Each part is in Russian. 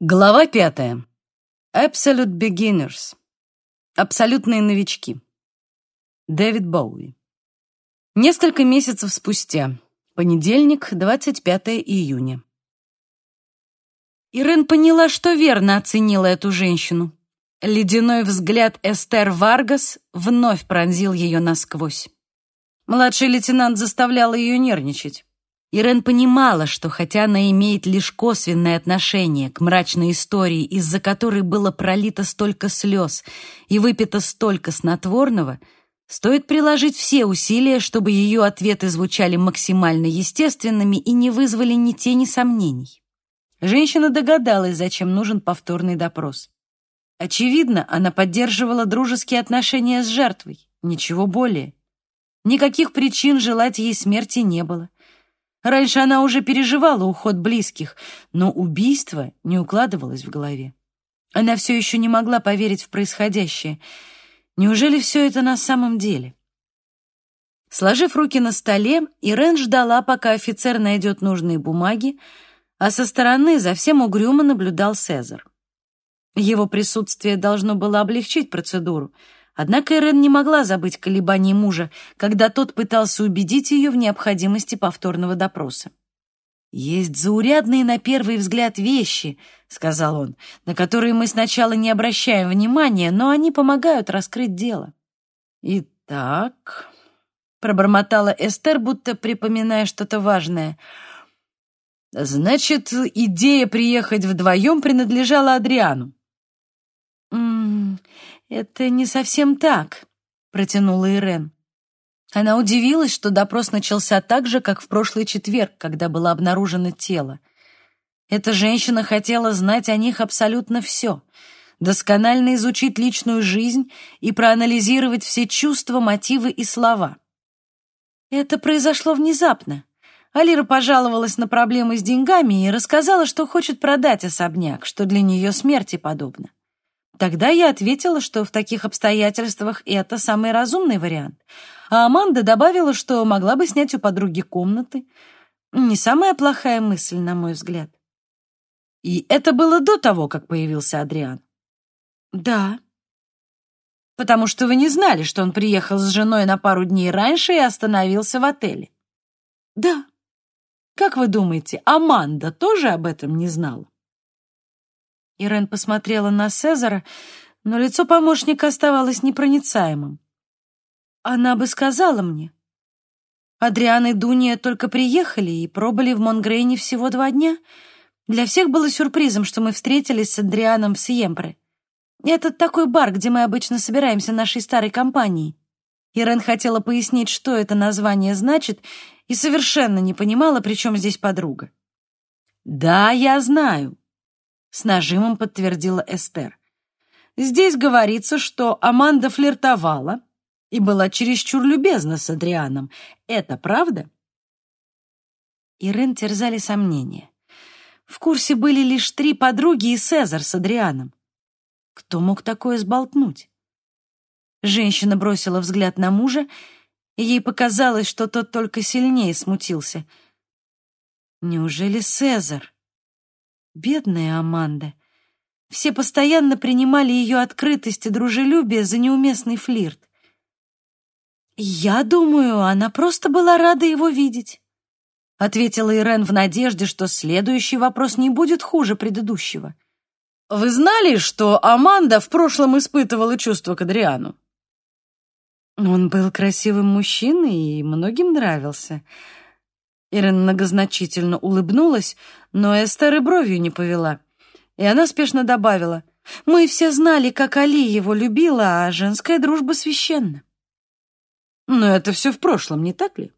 Глава пятая. Absolute Beginners. Абсолютные новички. Дэвид Боуи. Несколько месяцев спустя. Понедельник, 25 июня. Ирен поняла, что верно оценила эту женщину. Ледяной взгляд Эстер Варгас вновь пронзил ее насквозь. Младший лейтенант заставлял ее нервничать. Ирен понимала, что хотя она имеет лишь косвенное отношение к мрачной истории, из-за которой было пролито столько слез и выпито столько снотворного, стоит приложить все усилия, чтобы ее ответы звучали максимально естественными и не вызвали ни тени сомнений. Женщина догадалась, зачем нужен повторный допрос. Очевидно, она поддерживала дружеские отношения с жертвой, ничего более. Никаких причин желать ей смерти не было. Раньше она уже переживала уход близких, но убийство не укладывалось в голове. Она все еще не могла поверить в происходящее. Неужели все это на самом деле? Сложив руки на столе, Ирен ждала, пока офицер найдет нужные бумаги, а со стороны за всем угрюмо наблюдал Сезар. Его присутствие должно было облегчить процедуру — Однако Ирен не могла забыть колебаний мужа, когда тот пытался убедить ее в необходимости повторного допроса. «Есть заурядные на первый взгляд вещи», — сказал он, «на которые мы сначала не обращаем внимания, но они помогают раскрыть дело». «Итак», — пробормотала Эстер, будто припоминая что-то важное, «значит, идея приехать вдвоем принадлежала Адриану». «М -м, «Это не совсем так», — протянула Ирен. Она удивилась, что допрос начался так же, как в прошлый четверг, когда было обнаружено тело. Эта женщина хотела знать о них абсолютно все, досконально изучить личную жизнь и проанализировать все чувства, мотивы и слова. Это произошло внезапно. Алира пожаловалась на проблемы с деньгами и рассказала, что хочет продать особняк, что для нее смерти подобно. Тогда я ответила, что в таких обстоятельствах это самый разумный вариант. А Аманда добавила, что могла бы снять у подруги комнаты. Не самая плохая мысль, на мой взгляд. И это было до того, как появился Адриан? Да. Потому что вы не знали, что он приехал с женой на пару дней раньше и остановился в отеле? Да. Как вы думаете, Аманда тоже об этом не знала? Ирен посмотрела на Сезара, но лицо помощника оставалось непроницаемым. Она бы сказала мне. Адриан и Дуния только приехали и пробыли в Монгрейне всего два дня. Для всех было сюрпризом, что мы встретились с Адрианом в Сиемпре. Это такой бар, где мы обычно собираемся нашей старой компанией. Ирен хотела пояснить, что это название значит, и совершенно не понимала, при чем здесь подруга. «Да, я знаю», с нажимом подтвердила Эстер. Здесь говорится, что Аманда флиртовала и была чересчур любезна с Адрианом. Это правда? Ирен терзали сомнения. В курсе были лишь три подруги и Цезарь с Адрианом. Кто мог такое сболтнуть? Женщина бросила взгляд на мужа, и ей показалось, что тот только сильнее смутился. Неужели Цезарь? Бедная Аманда. Все постоянно принимали ее открытость и дружелюбие за неуместный флирт. «Я думаю, она просто была рада его видеть», — ответила Ирен в надежде, что следующий вопрос не будет хуже предыдущего. «Вы знали, что Аманда в прошлом испытывала чувство к Адриану?» Он был красивым мужчиной и многим нравился. Ирен многозначительно улыбнулась, но Эстер и бровью не повела. И она спешно добавила, «Мы все знали, как Али его любила, а женская дружба священна». Но это все в прошлом, не так ли?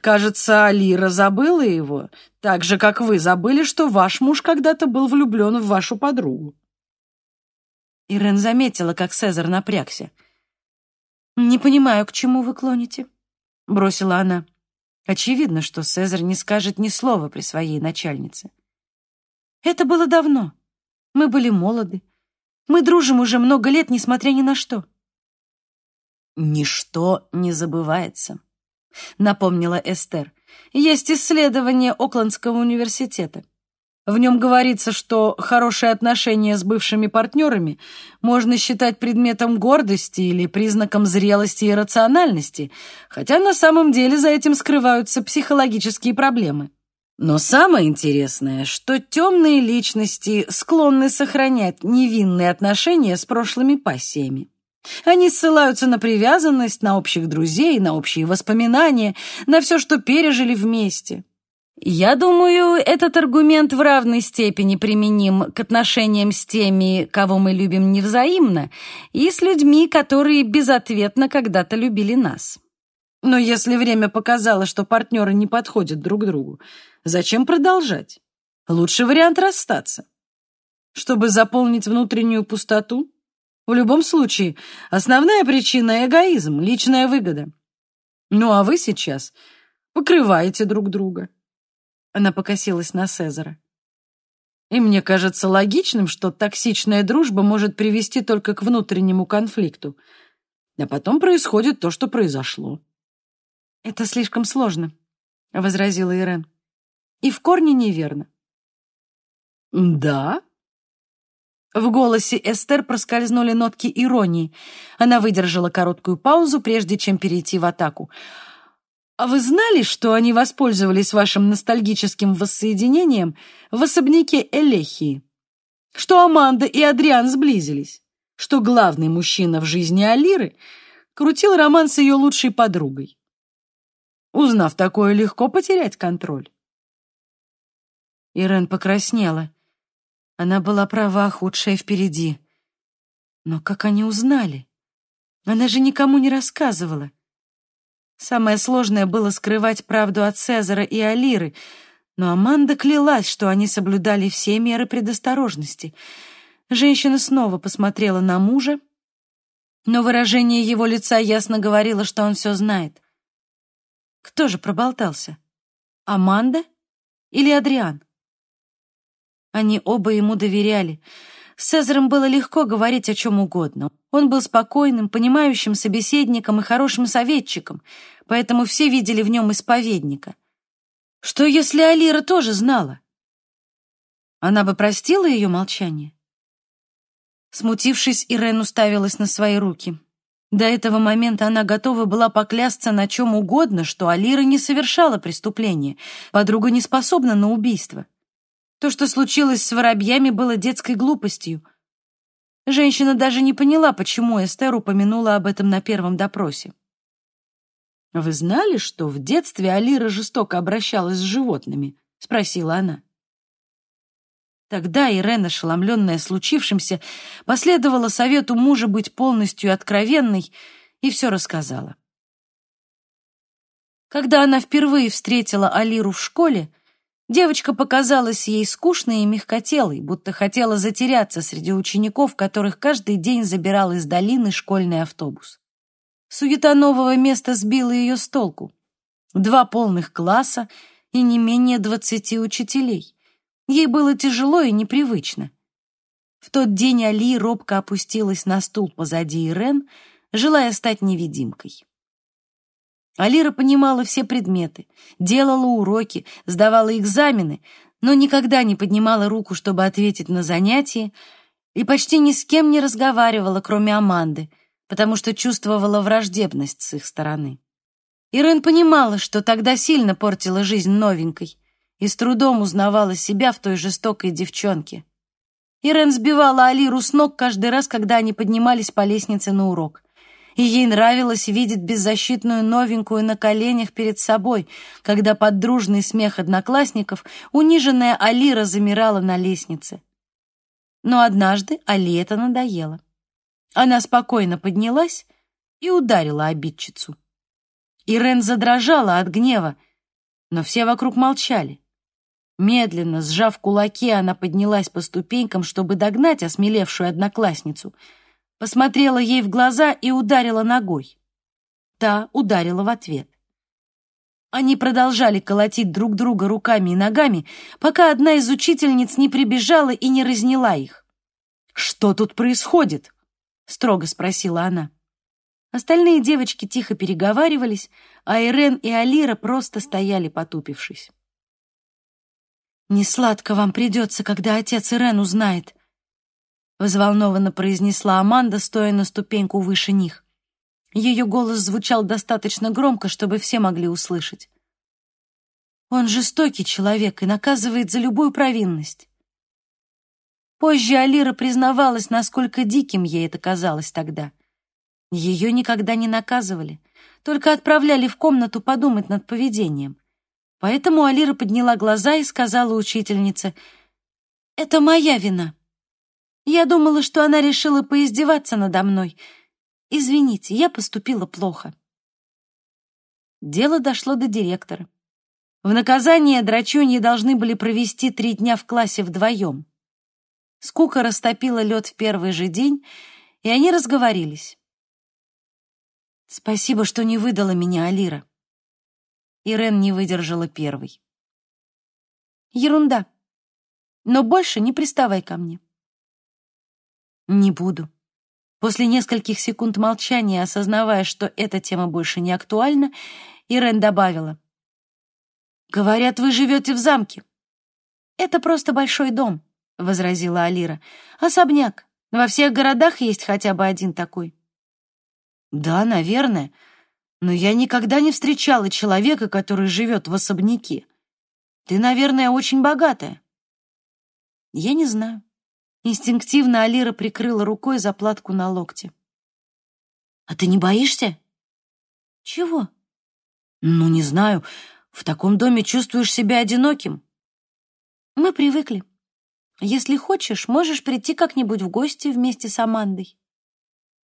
Кажется, Алира забыла его, так же, как вы забыли, что ваш муж когда-то был влюблен в вашу подругу. Ирен заметила, как Цезарь напрягся. «Не понимаю, к чему вы клоните», — бросила она. Очевидно, что Цезарь не скажет ни слова при своей начальнице. Это было давно. Мы были молоды. Мы дружим уже много лет, несмотря ни на что. «Ничто не забывается», — напомнила Эстер. «Есть исследование Оклендского университета. В нем говорится, что хорошие отношения с бывшими партнерами можно считать предметом гордости или признаком зрелости и рациональности, хотя на самом деле за этим скрываются психологические проблемы. Но самое интересное, что темные личности склонны сохранять невинные отношения с прошлыми пассиями. Они ссылаются на привязанность, на общих друзей, на общие воспоминания, на все, что пережили вместе. Я думаю, этот аргумент в равной степени применим к отношениям с теми, кого мы любим невзаимно, и с людьми, которые безответно когда-то любили нас. Но если время показало, что партнеры не подходят друг другу, зачем продолжать? Лучший вариант расстаться. Чтобы заполнить внутреннюю пустоту? В любом случае, основная причина — эгоизм, личная выгода. Ну а вы сейчас покрываете друг друга. Она покосилась на Сезара. И мне кажется логичным, что токсичная дружба может привести только к внутреннему конфликту. А потом происходит то, что произошло. «Это слишком сложно», — возразила Ирен. «И в корне неверно». «Да?» В голосе Эстер проскользнули нотки иронии. Она выдержала короткую паузу, прежде чем перейти в атаку. А вы знали, что они воспользовались вашим ностальгическим воссоединением в особняке Элехии? Что Аманда и Адриан сблизились? Что главный мужчина в жизни Алиры крутил роман с ее лучшей подругой? Узнав такое, легко потерять контроль. Ирен покраснела. Она была права, худшее впереди. Но как они узнали? Она же никому не рассказывала. Самое сложное было скрывать правду от Цезара и Алиры, но Аманда клялась, что они соблюдали все меры предосторожности. Женщина снова посмотрела на мужа, но выражение его лица ясно говорило, что он все знает. Кто же проболтался? Аманда или Адриан? Они оба ему доверяли — с Цезарем было легко говорить о чем угодно. Он был спокойным, понимающим собеседником и хорошим советчиком, поэтому все видели в нем исповедника. Что, если Алира тоже знала? Она бы простила ее молчание? Смутившись, Ирен уставилась на свои руки. До этого момента она готова была поклясться на чем угодно, что Алира не совершала преступления, подруга не способна на убийство. То, что случилось с воробьями, было детской глупостью. Женщина даже не поняла, почему Эстер упомянула об этом на первом допросе. «Вы знали, что в детстве Алира жестоко обращалась с животными?» — спросила она. Тогда Ирен, ошеломленная случившимся, последовала совету мужа быть полностью откровенной и все рассказала. Когда она впервые встретила Алиру в школе, Девочка показалась ей скучной и мягкотелой, будто хотела затеряться среди учеников, которых каждый день забирал из долины школьный автобус. Суета нового места сбила ее с толку. Два полных класса и не менее двадцати учителей. Ей было тяжело и непривычно. В тот день Али робко опустилась на стул позади Ирен, желая стать невидимкой. Алира понимала все предметы, делала уроки, сдавала экзамены, но никогда не поднимала руку, чтобы ответить на занятия, и почти ни с кем не разговаривала, кроме Аманды, потому что чувствовала враждебность с их стороны. Ирен понимала, что тогда сильно портила жизнь новенькой и с трудом узнавала себя в той жестокой девчонке. Ирен сбивала Алиру с ног каждый раз, когда они поднимались по лестнице на урок и ей нравилось видеть беззащитную новенькую на коленях перед собой, когда под дружный смех одноклассников униженная Алира замирала на лестнице. Но однажды Али это надоело. Она спокойно поднялась и ударила обидчицу. Ирен задрожала от гнева, но все вокруг молчали. Медленно, сжав кулаки, она поднялась по ступенькам, чтобы догнать осмелевшую одноклассницу — посмотрела ей в глаза и ударила ногой. Та ударила в ответ. Они продолжали колотить друг друга руками и ногами, пока одна из учительниц не прибежала и не разняла их. «Что тут происходит?» — строго спросила она. Остальные девочки тихо переговаривались, а Ирен и Алира просто стояли потупившись. «Не сладко вам придется, когда отец Ирен узнает», — взволнованно произнесла Аманда, стоя на ступеньку выше них. Ее голос звучал достаточно громко, чтобы все могли услышать. «Он жестокий человек и наказывает за любую провинность». Позже Алира признавалась, насколько диким ей это казалось тогда. Ее никогда не наказывали, только отправляли в комнату подумать над поведением. Поэтому Алира подняла глаза и сказала учительнице, «Это моя вина. Я думала, что она решила поиздеваться надо мной. Извините, я поступила плохо». Дело дошло до директора. В наказание драчуньи должны были провести три дня в классе вдвоем. Скука растопила лед в первый же день, и они разговорились. «Спасибо, что не выдала меня, Алира», Ирен не выдержала первой. «Ерунда. Но больше не приставай ко мне». «Не буду». После нескольких секунд молчания, осознавая, что эта тема больше не актуальна, Ирен добавила. «Говорят, вы живете в замке». «Это просто большой дом», — возразила Алира. «Особняк. Во всех городах есть хотя бы один такой». «Да, наверное», но я никогда не встречала человека, который живет в особняке. Ты, наверное, очень богатая. Я не знаю. Инстинктивно Алира прикрыла рукой заплатку на локте. А ты не боишься? Чего? Ну, не знаю. В таком доме чувствуешь себя одиноким. Мы привыкли. Если хочешь, можешь прийти как-нибудь в гости вместе с Амандой.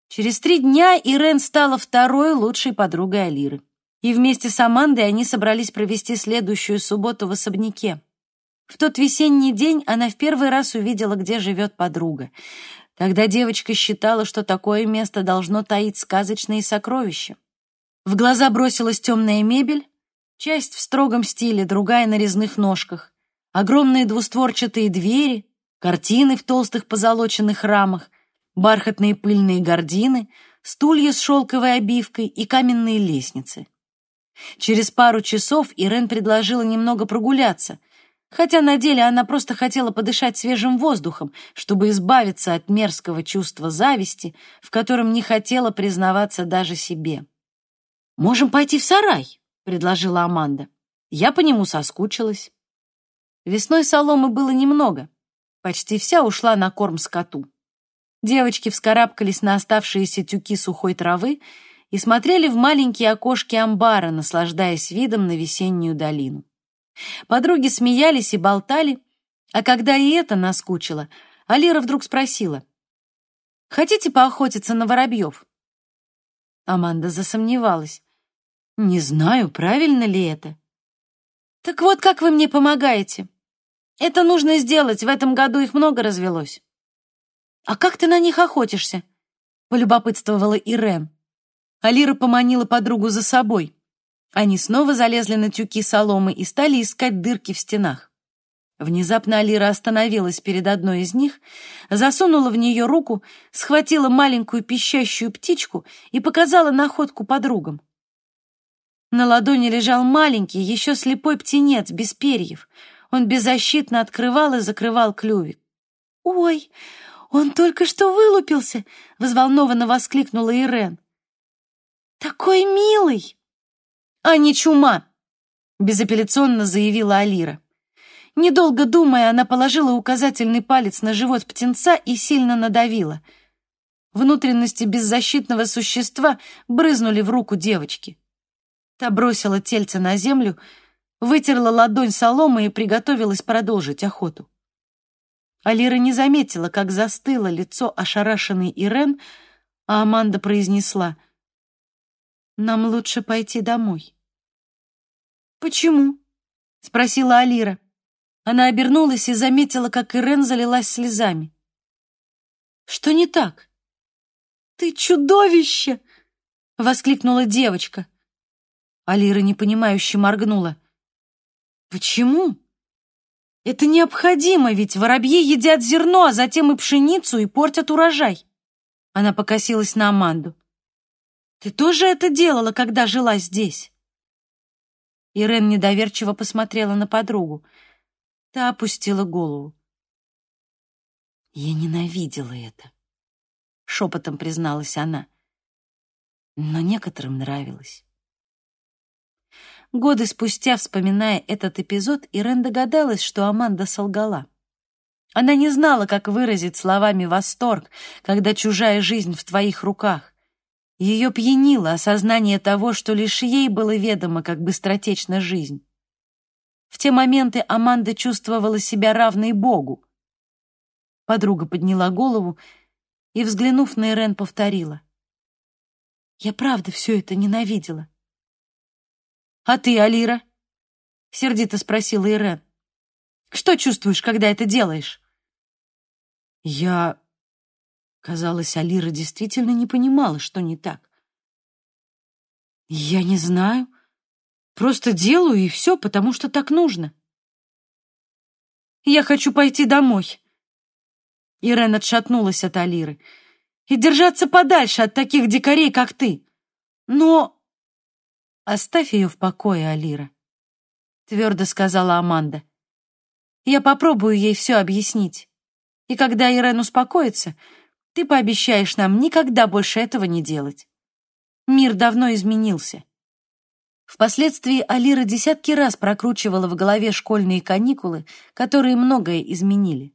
Через три дня Ирен стала второй лучшей подругой Алиры. И вместе с Амандой они собрались провести следующую субботу в особняке. В тот весенний день она в первый раз увидела, где живет подруга. Тогда девочка считала, что такое место должно таить сказочные сокровища. В глаза бросилась темная мебель, часть в строгом стиле, другая на резных ножках, огромные двустворчатые двери, картины в толстых позолоченных рамах, бархатные пыльные гардины, стулья с шелковой обивкой и каменные лестницы. Через пару часов Ирен предложила немного прогуляться, хотя на деле она просто хотела подышать свежим воздухом, чтобы избавиться от мерзкого чувства зависти, в котором не хотела признаваться даже себе. «Можем пойти в сарай», — предложила Аманда. Я по нему соскучилась. Весной соломы было немного, почти вся ушла на корм скоту. Девочки вскарабкались на оставшиеся тюки сухой травы и смотрели в маленькие окошки амбара, наслаждаясь видом на весеннюю долину. Подруги смеялись и болтали, а когда и это наскучило, Алира вдруг спросила, «Хотите поохотиться на воробьев?» Аманда засомневалась. «Не знаю, правильно ли это». «Так вот, как вы мне помогаете. Это нужно сделать, в этом году их много развелось». «А как ты на них охотишься?» — полюбопытствовала Ирен. Алира поманила подругу за собой. Они снова залезли на тюки соломы и стали искать дырки в стенах. Внезапно Алира остановилась перед одной из них, засунула в нее руку, схватила маленькую пищащую птичку и показала находку подругам. На ладони лежал маленький, еще слепой птенец, без перьев. Он беззащитно открывал и закрывал клювик. «Ой, «Он только что вылупился!» — взволнованно воскликнула Ирен. «Такой милый!» «А не чума!» — безапелляционно заявила Алира. Недолго думая, она положила указательный палец на живот птенца и сильно надавила. Внутренности беззащитного существа брызнули в руку девочки. Та бросила тельце на землю, вытерла ладонь соломой и приготовилась продолжить охоту. Алира не заметила, как застыло лицо ошарашенной Ирен, а Аманда произнесла «Нам лучше пойти домой». «Почему?» — спросила Алира. Она обернулась и заметила, как Ирен залилась слезами. «Что не так?» «Ты чудовище!» — воскликнула девочка. Алира непонимающе моргнула. «Почему?» Это необходимо, ведь воробьи едят зерно, а затем и пшеницу, и портят урожай. Она покосилась на Аманду. Ты тоже это делала, когда жила здесь? Ирен недоверчиво посмотрела на подругу. Та опустила голову. «Я ненавидела это», — шепотом призналась она. «Но некоторым нравилось». Годы спустя, вспоминая этот эпизод, Ирен догадалась, что Аманда солгала. Она не знала, как выразить словами восторг, когда чужая жизнь в твоих руках. Ее пьянило осознание того, что лишь ей было ведомо, как быстротечна жизнь. В те моменты Аманда чувствовала себя равной Богу. Подруга подняла голову и, взглянув на Ирен, повторила. «Я правда все это ненавидела». «А ты, Алира?» — сердито спросила Ирен. «Что чувствуешь, когда это делаешь?» Я... Казалось, Алира действительно не понимала, что не так. Я не знаю. Просто делаю, и все, потому что так нужно. Я хочу пойти домой. Ирен отшатнулась от Алиры. И держаться подальше от таких дикарей, как ты. Но... Оставь ее в покое, Алира, твердо сказала Аманда. Я попробую ей все объяснить. И когда Ирен успокоится, ты пообещаешь нам никогда больше этого не делать. Мир давно изменился. Впоследствии Алира десятки раз прокручивала в голове школьные каникулы, которые многое изменили.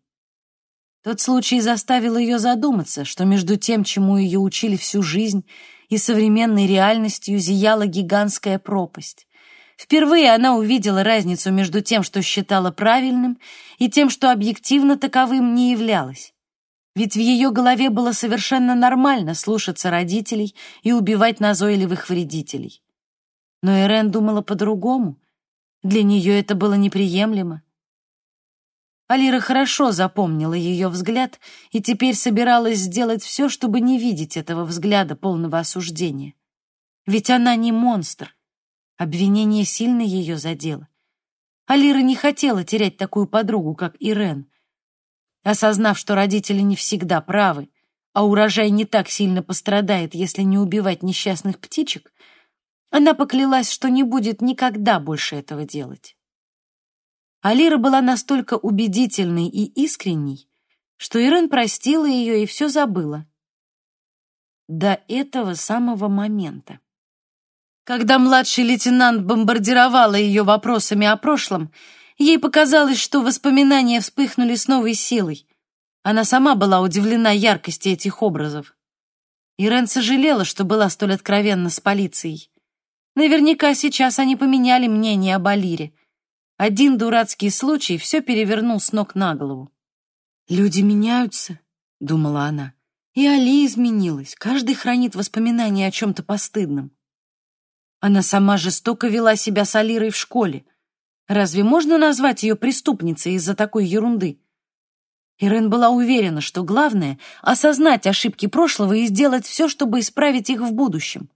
Тот случай заставил ее задуматься, что между тем, чему ее учили всю жизнь, и современной реальностью зияла гигантская пропасть. Впервые она увидела разницу между тем, что считала правильным, и тем, что объективно таковым не являлось. Ведь в ее голове было совершенно нормально слушаться родителей и убивать назойливых вредителей. Но Эрен думала по-другому. Для нее это было неприемлемо. Алира хорошо запомнила ее взгляд и теперь собиралась сделать все, чтобы не видеть этого взгляда полного осуждения. Ведь она не монстр, Обвинение сильно ее задело. Алира не хотела терять такую подругу, как Ирен. Осознав, что родители не всегда правы, а урожай не так сильно пострадает, если не убивать несчастных птичек, она поклялась, что не будет никогда больше этого делать. Алира была настолько убедительной и искренней, что Ирен простила ее и все забыла. До этого самого момента. Когда младший лейтенант бомбардировала ее вопросами о прошлом, ей показалось, что воспоминания вспыхнули с новой силой. Она сама была удивлена яркости этих образов. Ирен сожалела, что была столь откровенна с полицией. Наверняка сейчас они поменяли мнение об Алире. Один дурацкий случай все перевернул с ног на голову. «Люди меняются», — думала она. «И Али изменилась. Каждый хранит воспоминания о чем-то постыдном. Она сама жестоко вела себя с Алирой в школе. Разве можно назвать ее преступницей из-за такой ерунды? Ирен была уверена, что главное — осознать ошибки прошлого и сделать все, чтобы исправить их в будущем.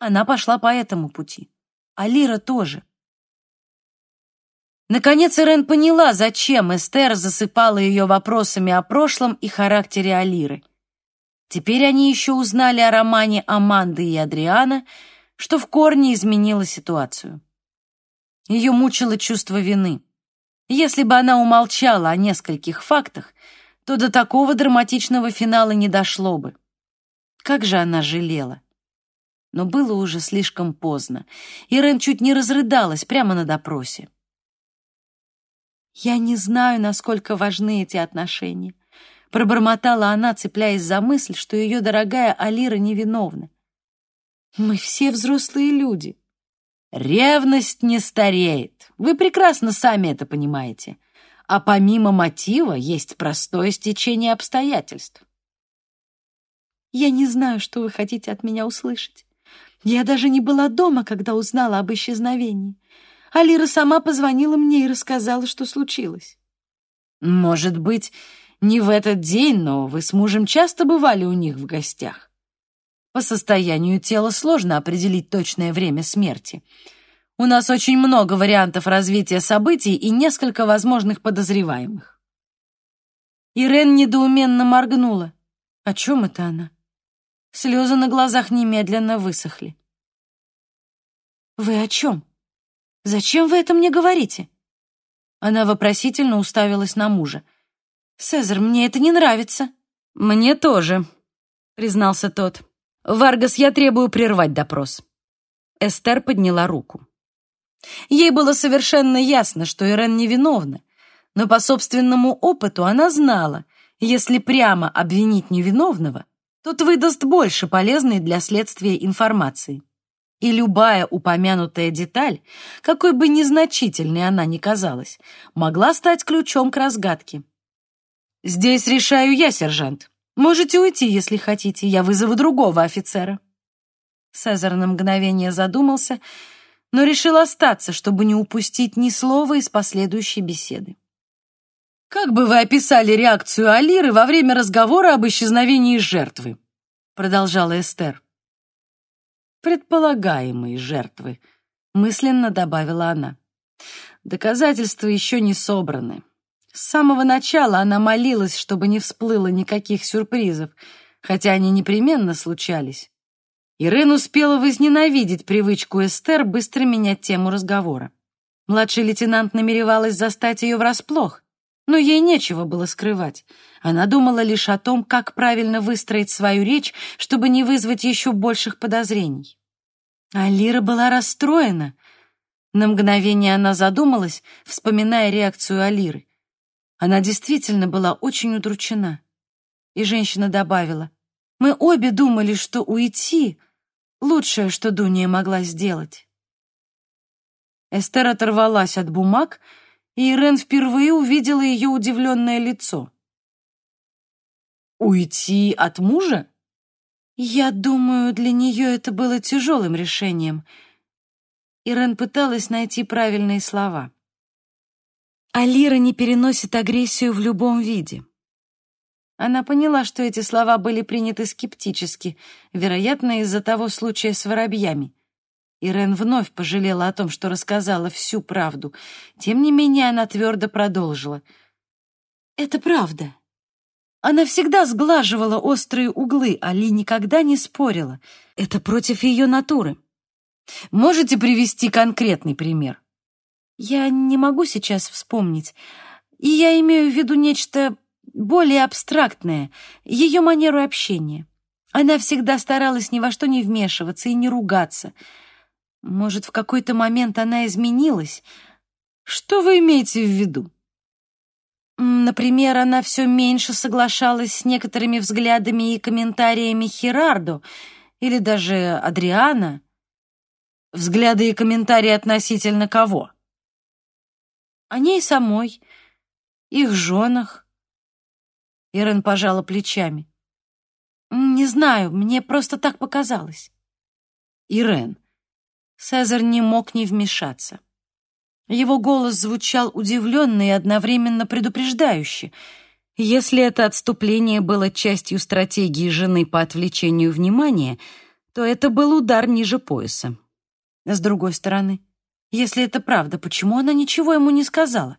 Она пошла по этому пути. Алира тоже. Наконец Ирен поняла, зачем Эстер засыпала ее вопросами о прошлом и характере Алиры. Теперь они еще узнали о романе Аманды и Адриана — что в корне изменило ситуацию. Ее мучило чувство вины. Если бы она умолчала о нескольких фактах, то до такого драматичного финала не дошло бы. Как же она жалела. Но было уже слишком поздно. Ирен чуть не разрыдалась прямо на допросе. «Я не знаю, насколько важны эти отношения», — пробормотала она, цепляясь за мысль, что ее дорогая Алира невиновна. Мы все взрослые люди. Ревность не стареет. Вы прекрасно сами это понимаете. А помимо мотива есть простое стечение обстоятельств. Я не знаю, что вы хотите от меня услышать. Я даже не была дома, когда узнала об исчезновении. Алира сама позвонила мне и рассказала, что случилось. Может быть, не в этот день, но вы с мужем часто бывали у них в гостях. По состоянию тела сложно определить точное время смерти. У нас очень много вариантов развития событий и несколько возможных подозреваемых. Ирен недоуменно моргнула. О чем это она? Слезы на глазах немедленно высохли. «Вы о чем? Зачем вы это мне говорите?» Она вопросительно уставилась на мужа. «Сезар, мне это не нравится». «Мне тоже», — признался тот. «Варгас, я требую прервать допрос». Эстер подняла руку. Ей было совершенно ясно, что Ирен невиновна, но по собственному опыту она знала, если прямо обвинить невиновного, тот выдаст больше полезной для следствия информации. И любая упомянутая деталь, какой бы незначительной она ни казалась, могла стать ключом к разгадке. «Здесь решаю я, сержант. Можете уйти, если хотите, я вызову другого офицера». Цезарь на мгновение задумался, но решил остаться, чтобы не упустить ни слова из последующей беседы. «Как бы вы описали реакцию Алиры во время разговора об исчезновении жертвы?» продолжала Эстер. «Предполагаемые жертвы», — мысленно добавила она. «Доказательства еще не собраны. С самого начала она молилась, чтобы не всплыло никаких сюрпризов, хотя они непременно случались. Ирен успела возненавидеть привычку Эстер быстро менять тему разговора. Младший лейтенант намеревалась застать ее врасплох, но ей нечего было скрывать. Она думала лишь о том, как правильно выстроить свою речь, чтобы не вызвать еще больших подозрений. А Лира была расстроена. На мгновение она задумалась, вспоминая реакцию Алиры. Она действительно была очень удручена. И женщина добавила, «Мы обе думали, что уйти — лучшее, что Дуния могла сделать». Эстер оторвалась от бумаг, и Ирен впервые увидела ее удивленное лицо. «Уйти от мужа?» Я думаю, для нее это было тяжелым решением. Ирен пыталась найти правильные слова. Алира не переносит агрессию в любом виде. Она поняла, что эти слова были приняты скептически, вероятно, из-за того случая с воробьями. Ирен вновь пожалела о том, что рассказала всю правду. Тем не менее, она твердо продолжила. «Это правда. Она всегда сглаживала острые углы, Али никогда не спорила. Это против ее натуры. Можете привести конкретный пример?» Я не могу сейчас вспомнить. И я имею в виду нечто более абстрактное, ее манеру общения. Она всегда старалась ни во что не вмешиваться и не ругаться. Может, в какой-то момент она изменилась? Что вы имеете в виду? Например, она все меньше соглашалась с некоторыми взглядами и комментариями Херардо или даже Адриана. Взгляды и комментарии относительно кого? О ней самой, их женах. Ирен пожала плечами. Не знаю, мне просто так показалось. Ирен. Цезарь не мог не вмешаться. Его голос звучал удивленно и одновременно предупреждающе. Если это отступление было частью стратегии жены по отвлечению внимания, то это был удар ниже пояса. С другой стороны, если это правда, почему она ничего ему не сказала?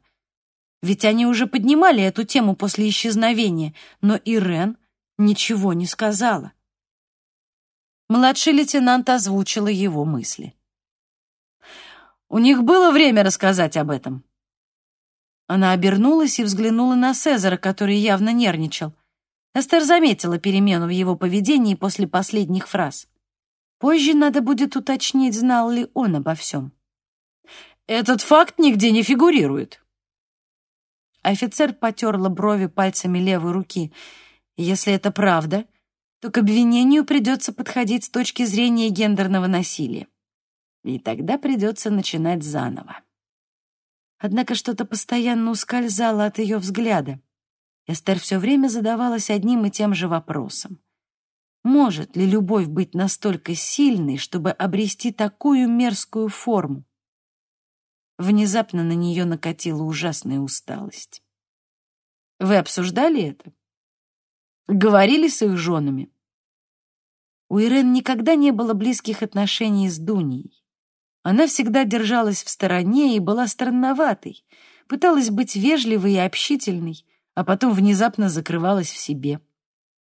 Ведь они уже поднимали эту тему после исчезновения, но Ирен ничего не сказала. Младший лейтенант озвучила его мысли. У них было время рассказать об этом. Она обернулась и взглянула на Сезара, который явно нервничал. Эстер заметила перемену в его поведении после последних фраз. Позже надо будет уточнить, знал ли он обо всем. Этот факт нигде не фигурирует. Офицер потерла брови пальцами левой руки. Если это правда, то к обвинению придется подходить с точки зрения гендерного насилия. И тогда придется начинать заново. Однако что-то постоянно ускользало от ее взгляда. Эстер все время задавалась одним и тем же вопросом. Может ли любовь быть настолько сильной, чтобы обрести такую мерзкую форму? Внезапно на нее накатила ужасная усталость. Вы обсуждали это? Говорили с их женами? У Ирен никогда не было близких отношений с Дуней. Она всегда держалась в стороне и была странноватой, пыталась быть вежливой и общительной, а потом внезапно закрывалась в себе.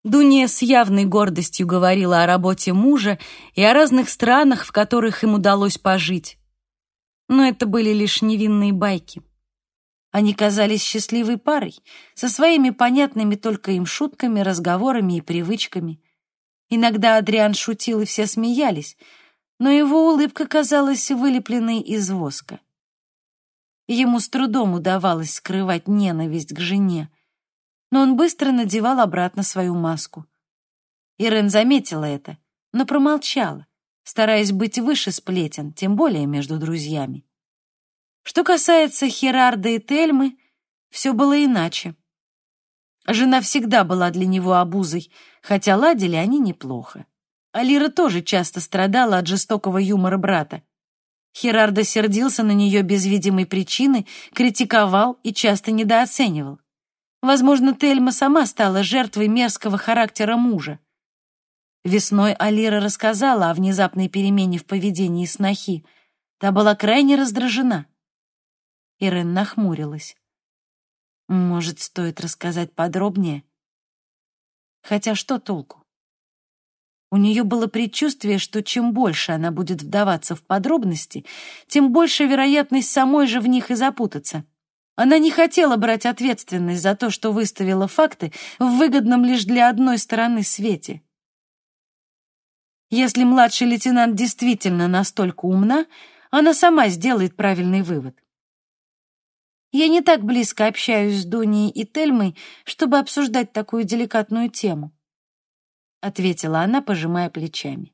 Дуния с явной гордостью говорила о работе мужа и о разных странах, в которых им удалось пожить но это были лишь невинные байки. Они казались счастливой парой, со своими понятными только им шутками, разговорами и привычками. Иногда Адриан шутил, и все смеялись, но его улыбка казалась вылепленной из воска. Ему с трудом удавалось скрывать ненависть к жене, но он быстро надевал обратно свою маску. Ирен заметила это, но промолчала, стараясь быть выше сплетен, тем более между друзьями. Что касается Херарда и Тельмы, все было иначе. Жена всегда была для него обузой, хотя ладили они неплохо. Алира тоже часто страдала от жестокого юмора брата. Херардо сердился на нее без видимой причины, критиковал и часто недооценивал. Возможно, Тельма сама стала жертвой мерзкого характера мужа. Весной Алира рассказала о внезапной перемене в поведении снохи. Та была крайне раздражена. Ирен нахмурилась. Может, стоит рассказать подробнее? Хотя что толку? У нее было предчувствие, что чем больше она будет вдаваться в подробности, тем больше вероятность самой же в них и запутаться. Она не хотела брать ответственность за то, что выставила факты в выгодном лишь для одной стороны свете. Если младший лейтенант действительно настолько умна, она сама сделает правильный вывод. Я не так близко общаюсь с Дуней и Тельмой, чтобы обсуждать такую деликатную тему, ответила она, пожимая плечами.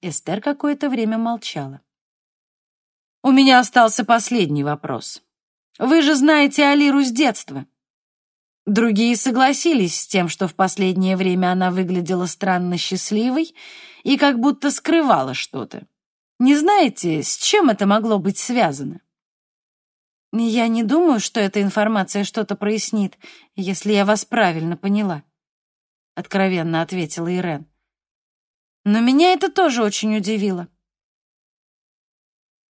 Эстер какое-то время молчала. У меня остался последний вопрос. Вы же знаете Алиру с детства. Другие согласились с тем, что в последнее время она выглядела странно счастливой и как будто скрывала что-то. Не знаете, с чем это могло быть связано? Я не думаю, что эта информация что-то прояснит, если я вас правильно поняла, откровенно ответила Ирен. Но меня это тоже очень удивило.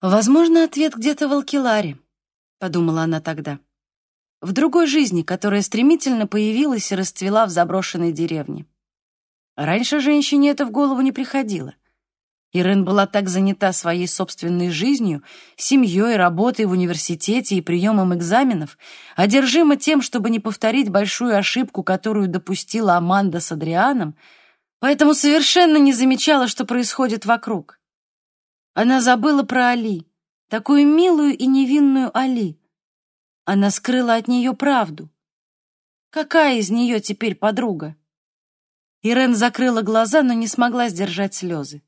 Возможно, ответ где-то в Алкиларе, подумала она тогда. В другой жизни, которая стремительно появилась и расцвела в заброшенной деревне. Раньше женщине это в голову не приходило. Ирен была так занята своей собственной жизнью, семьей, работой в университете и приемом экзаменов, одержима тем, чтобы не повторить большую ошибку, которую допустила Аманда с Адрианом, поэтому совершенно не замечала, что происходит вокруг. Она забыла про Али, такую милую и невинную Али. Она скрыла от нее правду. Какая из нее теперь подруга? Ирен закрыла глаза, но не смогла сдержать слезы.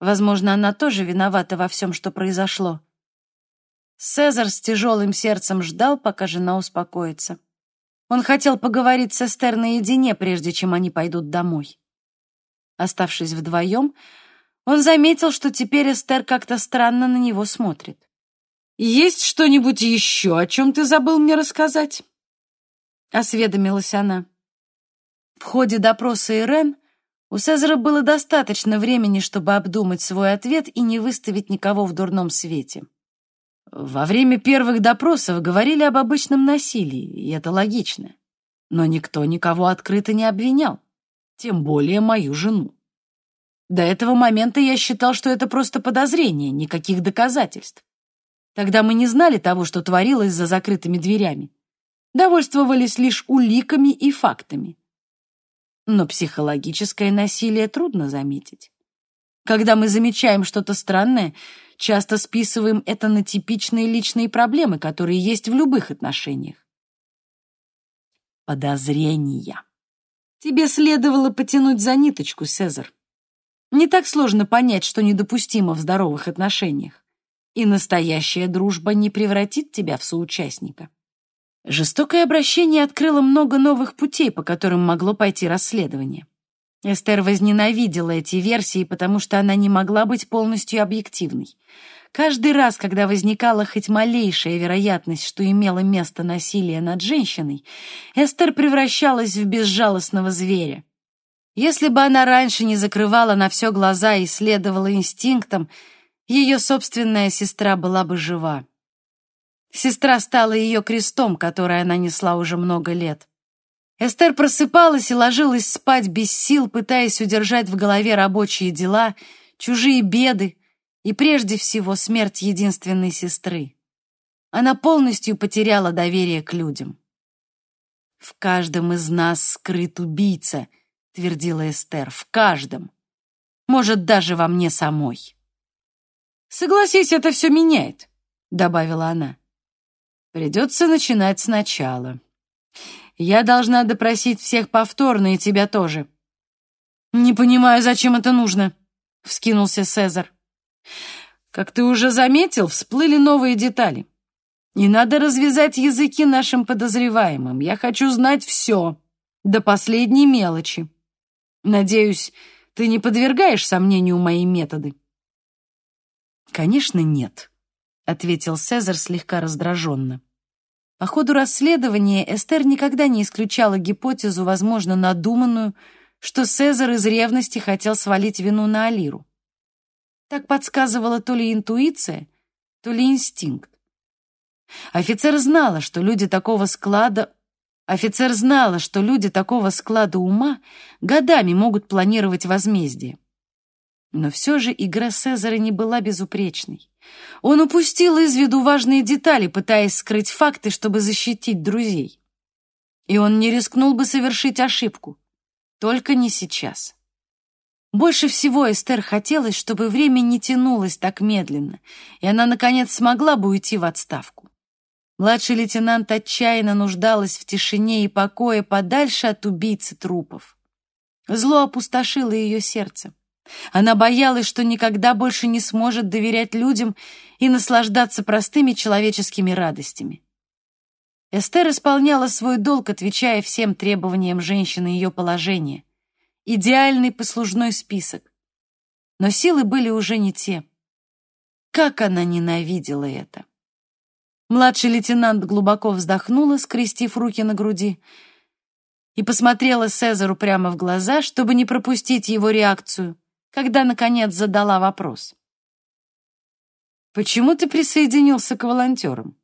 Возможно, она тоже виновата во всем, что произошло. Цезарь с тяжелым сердцем ждал, пока жена успокоится. Он хотел поговорить с Эстер наедине, прежде чем они пойдут домой. Оставшись вдвоем, он заметил, что теперь Эстер как-то странно на него смотрит. «Есть что-нибудь еще, о чем ты забыл мне рассказать?» — осведомилась она. В ходе допроса Ирен у Цезаря было достаточно времени, чтобы обдумать свой ответ и не выставить никого в дурном свете. Во время первых допросов говорили об обычном насилии, и это логично. Но никто никого открыто не обвинял, тем более мою жену. До этого момента я считал, что это просто подозрение, никаких доказательств. Тогда мы не знали того, что творилось за закрытыми дверями. Довольствовались лишь уликами и фактами но психологическое насилие трудно заметить. Когда мы замечаем что-то странное, часто списываем это на типичные личные проблемы, которые есть в любых отношениях. Подозрения. Тебе следовало потянуть за ниточку, Цезарь. Не так сложно понять, что недопустимо в здоровых отношениях. И настоящая дружба не превратит тебя в соучастника. Жестокое обращение открыло много новых путей, по которым могло пойти расследование. Эстер возненавидела эти версии, потому что она не могла быть полностью объективной. Каждый раз, когда возникала хоть малейшая вероятность, что имело место насилие над женщиной, Эстер превращалась в безжалостного зверя. Если бы она раньше не закрывала на все глаза и следовала инстинктам, ее собственная сестра была бы жива. Сестра стала ее крестом, который она несла уже много лет. Эстер просыпалась и ложилась спать без сил, пытаясь удержать в голове рабочие дела, чужие беды и, прежде всего, смерть единственной сестры. она полностью потеряла доверие к людям. «В каждом из нас скрыт убийца», — твердила Эстер, — «в каждом. Может, даже во мне самой». «Согласись, это все меняет», — добавила она. «Придется начинать сначала. Я должна допросить всех повторно и тебя тоже». «Не понимаю, зачем это нужно», — вскинулся Цезарь. «Как ты уже заметил, всплыли новые детали. Не надо развязать языки нашим подозреваемым. Я хочу знать все, до последней мелочи. Надеюсь, ты не подвергаешь сомнению мои методы». «Конечно, нет», — ответил Цезарь слегка раздраженно. По ходу расследования Эстер никогда не исключала гипотезу, возможно, надуманную, что Цезарь из ревности хотел свалить вину на Алиру. Так подсказывала то ли интуиция, то ли инстинкт. Офицер знала, что люди такого склада... Офицер знала, что люди такого склада ума годами могут планировать возмездие. Но все же игра Цезаря не была безупречной. Он упустил из виду важные детали, пытаясь скрыть факты, чтобы защитить друзей. И он не рискнул бы совершить ошибку. Только не сейчас. Больше всего Эстер хотелось, чтобы время не тянулось так медленно, и она, наконец, смогла бы уйти в отставку. Младший лейтенант отчаянно нуждалась в тишине и покое подальше от убийцы трупов. Зло опустошило ее сердце. Она боялась, что никогда больше не сможет доверять людям и наслаждаться простыми человеческими радостями. Эстер исполняла свой долг, отвечая всем требованиям женщины ее положения. Идеальный послужной список. Но силы были уже не те. Как она ненавидела это! Младший лейтенант глубоко вздохнула, скрестив руки на груди, и посмотрела Цезару прямо в глаза, чтобы не пропустить его реакцию когда, наконец, задала вопрос. «Почему ты присоединился к волонтерам?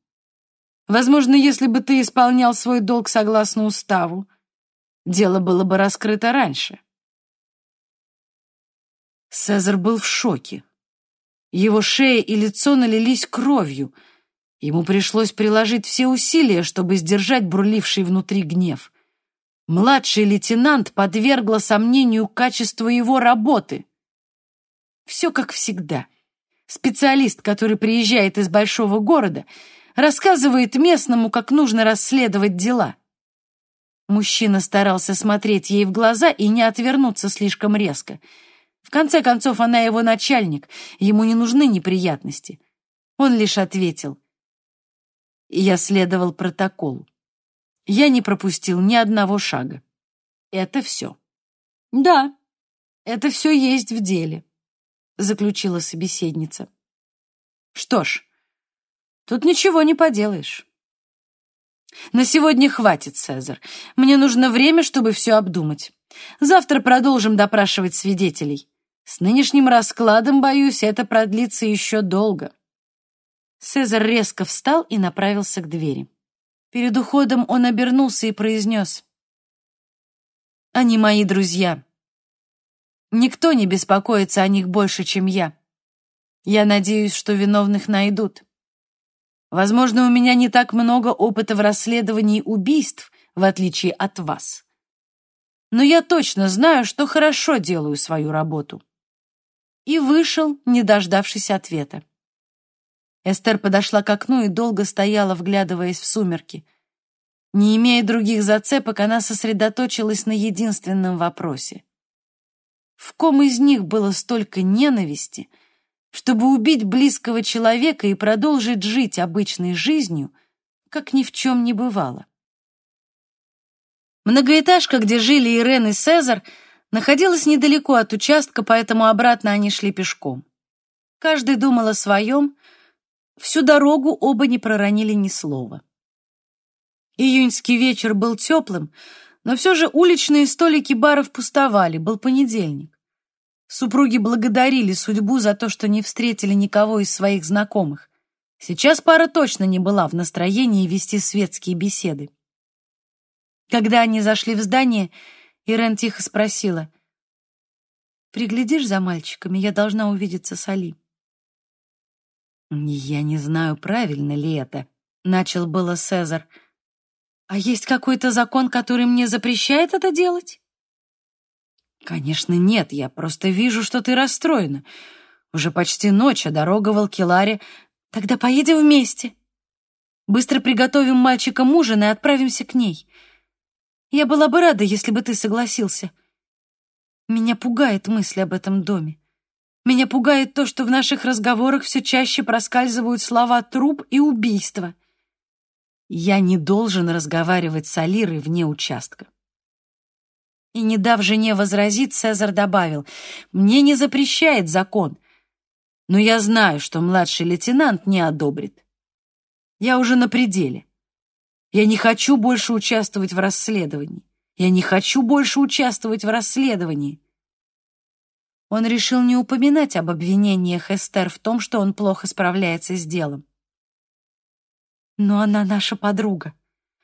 Возможно, если бы ты исполнял свой долг согласно уставу, дело было бы раскрыто раньше». Цезарь был в шоке. Его шея и лицо налились кровью. Ему пришлось приложить все усилия, чтобы сдержать бурливший внутри гнев. Младший лейтенант подвергла сомнению качество его работы. Все как всегда. Специалист, который приезжает из большого города, рассказывает местному, как нужно расследовать дела. Мужчина старался смотреть ей в глаза и не отвернуться слишком резко. В конце концов, она его начальник, ему не нужны неприятности. Он лишь ответил. Я следовал протоколу. Я не пропустил ни одного шага. Это все. Да, это все есть в деле заключила собеседница. Что ж, тут ничего не поделаешь. На сегодня хватит, Цезарь. Мне нужно время, чтобы все обдумать. Завтра продолжим допрашивать свидетелей. С нынешним раскладом, боюсь, это продлится еще долго. Цезарь резко встал и направился к двери. Перед уходом он обернулся и произнес. «Они мои друзья. Никто не беспокоится о них больше, чем я. Я надеюсь, что виновных найдут. Возможно, у меня не так много опыта в расследовании убийств, в отличие от вас. Но я точно знаю, что хорошо делаю свою работу. И вышел, не дождавшись ответа. Эстер подошла к окну и долго стояла, вглядываясь в сумерки. Не имея других зацепок, она сосредоточилась на единственном вопросе. В ком из них было столько ненависти, чтобы убить близкого человека и продолжить жить обычной жизнью, как ни в чем не бывало? Многоэтажка, где жили Ирен и Цезар, находилась недалеко от участка, поэтому обратно они шли пешком. Каждый думал о своем, всю дорогу оба не проронили ни слова. Июньский вечер был теплым, но все же уличные столики баров пустовали, был понедельник. Супруги благодарили судьбу за то, что не встретили никого из своих знакомых. Сейчас пара точно не была в настроении вести светские беседы. Когда они зашли в здание, Ирен тихо спросила. «Приглядишь за мальчиками, я должна увидеться с Али». «Я не знаю, правильно ли это», начал было Цезарь. А есть какой-то закон, который мне запрещает это делать? Конечно, нет, я просто вижу, что ты расстроена. Уже почти ночь, а дорога в Алкеларе. Тогда поедем вместе. Быстро приготовим мальчикам ужин и отправимся к ней. Я была бы рада, если бы ты согласился. Меня пугает мысль об этом доме. Меня пугает то, что в наших разговорах все чаще проскальзывают слова «труп» и «убийство». Я не должен разговаривать с Алирой вне участка. И, не дав жене возразить, Цезарь добавил, «Мне не запрещает закон, но я знаю, что младший лейтенант не одобрит. Я уже на пределе. Я не хочу больше участвовать в расследовании. Я не хочу больше участвовать в расследовании». Он решил не упоминать об обвинениях Эстер в том, что он плохо справляется с делом. Но она наша подруга.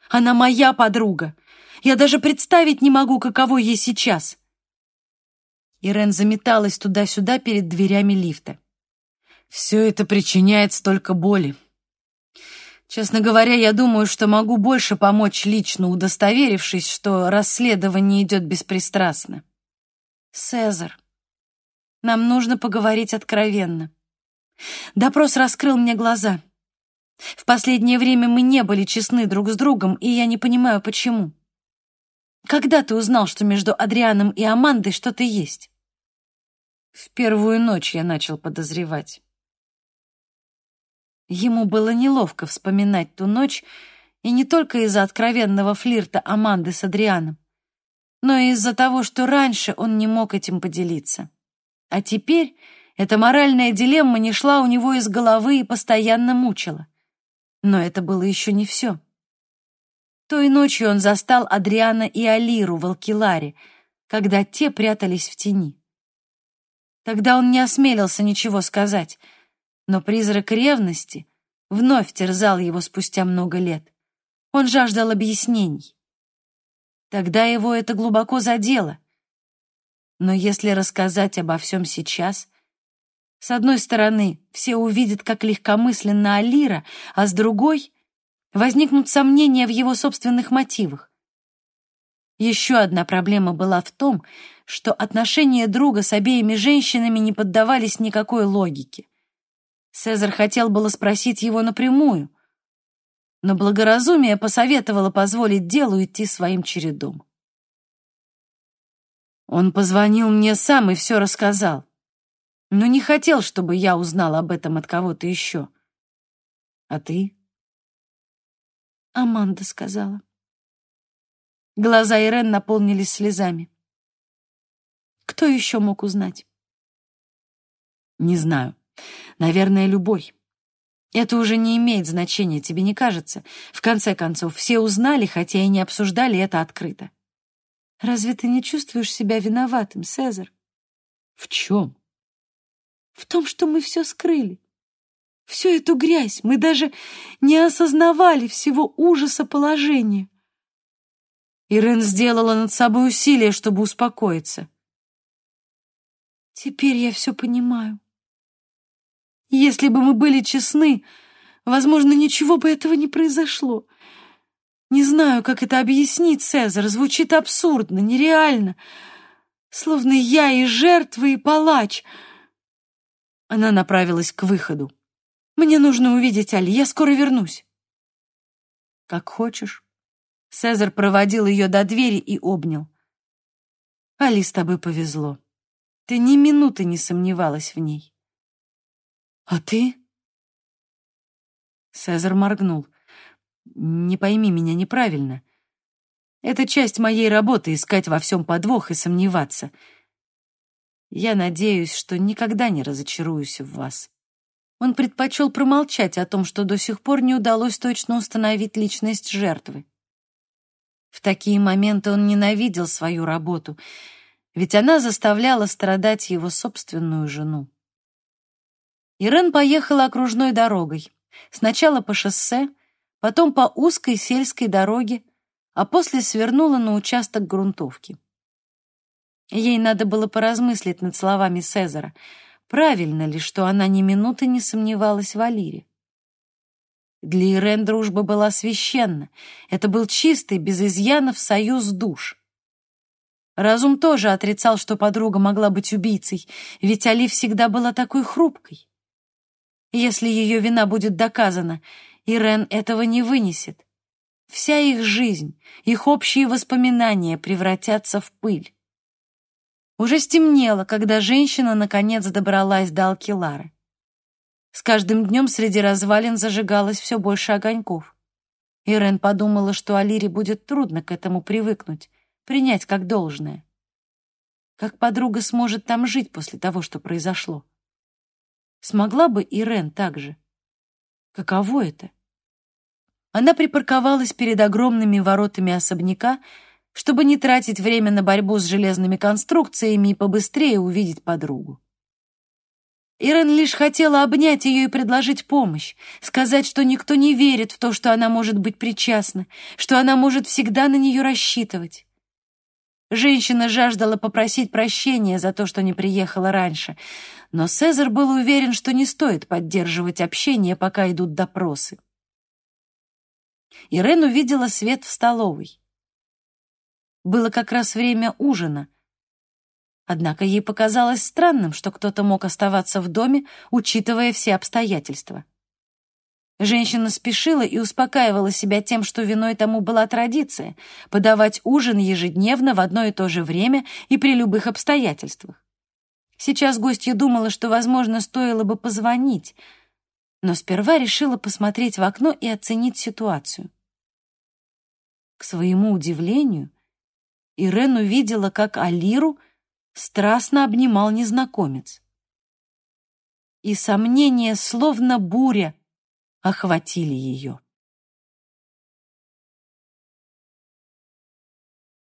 Она моя подруга. Я даже представить не могу, каково ей сейчас. Ирен заметалась туда-сюда перед дверями лифта. Все это причиняет столько боли. Честно говоря, я думаю, что могу больше помочь лично, удостоверившись, что расследование идет беспристрастно. Цезарь, нам нужно поговорить откровенно. Допрос раскрыл мне глаза. В последнее время мы не были честны друг с другом, и я не понимаю, почему. Когда ты узнал, что между Адрианом и Амандой что-то есть? В первую ночь я начал подозревать. Ему было неловко вспоминать ту ночь, и не только из-за откровенного флирта Аманды с Адрианом, но и из-за того, что раньше он не мог этим поделиться. А теперь эта моральная дилемма не шла у него из головы и постоянно мучила. Но это было еще не все. Той ночью он застал Адриана и Алиру в Алкиларе, когда те прятались в тени. Тогда он не осмелился ничего сказать, но призрак ревности вновь терзал его спустя много лет. Он жаждал объяснений. Тогда его это глубоко задело. Но если рассказать обо всем сейчас, с одной стороны, все увидят, как легкомысленно Алира, а с другой возникнут сомнения в его собственных мотивах. Еще одна проблема была в том, что отношения друга с обеими женщинами не поддавались никакой логике. Цезарь хотел было спросить его напрямую, но благоразумие посоветовало позволить делу идти своим чередом. Он позвонил мне сам и все рассказал но не хотел, чтобы я узнал об этом от кого-то еще. А ты? Аманда сказала. Глаза Ирен наполнились слезами. Кто еще мог узнать? Не знаю. Наверное, любой. Это уже не имеет значения, тебе не кажется? В конце концов, все узнали, хотя и не обсуждали это открыто. Разве ты не чувствуешь себя виноватым, Цезарь? В чем? В том, что мы все скрыли. Всю эту грязь мы даже не осознавали всего ужаса положения. Ирен сделала над собой усилие, чтобы успокоиться. Теперь я все понимаю. Если бы мы были честны, возможно, ничего бы этого не произошло. Не знаю, как это объяснить, Цезарь. Звучит абсурдно, нереально. Словно я и жертва, и палач — она направилась к выходу. «Мне нужно увидеть Али, я скоро вернусь». «Как хочешь». Цезарь проводил ее до двери и обнял. «Али, с тобой повезло. Ты ни минуты не сомневалась в ней». «А ты?» Цезарь моргнул. «Не пойми меня неправильно. Это часть моей работы — искать во всем подвох и сомневаться. Я надеюсь, что никогда не разочаруюсь в вас. Он предпочел промолчать о том, что до сих пор не удалось точно установить личность жертвы. В такие моменты он ненавидел свою работу, ведь она заставляла страдать его собственную жену. Ирен поехала окружной дорогой, сначала по шоссе, потом по узкой сельской дороге, а после свернула на участок грунтовки. Ей надо было поразмыслить над словами Цезара. Правильно ли, что она ни минуты не сомневалась в Алире? Для Ирен дружба была священна. Это был чистый, без изъянов союз душ. Разум тоже отрицал, что подруга могла быть убийцей, ведь Али всегда была такой хрупкой. Если ее вина будет доказана, Ирен этого не вынесет. Вся их жизнь, их общие воспоминания превратятся в пыль. Уже стемнело, когда женщина наконец добралась до Алкилары. С каждым днем среди развалин зажигалось все больше огоньков. Ирен подумала, что Алире будет трудно к этому привыкнуть, принять как должное. Как подруга сможет там жить после того, что произошло? Смогла бы Ирен так же? Каково это? Она припарковалась перед огромными воротами особняка, чтобы не тратить время на борьбу с железными конструкциями и побыстрее увидеть подругу. Ирен лишь хотела обнять ее и предложить помощь, сказать, что никто не верит в то, что она может быть причастна, что она может всегда на нее рассчитывать. Женщина жаждала попросить прощения за то, что не приехала раньше, но Цезарь был уверен, что не стоит поддерживать общение, пока идут допросы. Ирен увидела свет в столовой. Было как раз время ужина. Однако ей показалось странным, что кто-то мог оставаться в доме, учитывая все обстоятельства. Женщина спешила и успокаивала себя тем, что виной тому была традиция — подавать ужин ежедневно в одно и то же время и при любых обстоятельствах. Сейчас гостья думала, что, возможно, стоило бы позвонить, но сперва решила посмотреть в окно и оценить ситуацию. К своему удивлению, Ирен увидела, как Алиру страстно обнимал незнакомец. И сомнения, словно буря, охватили ее.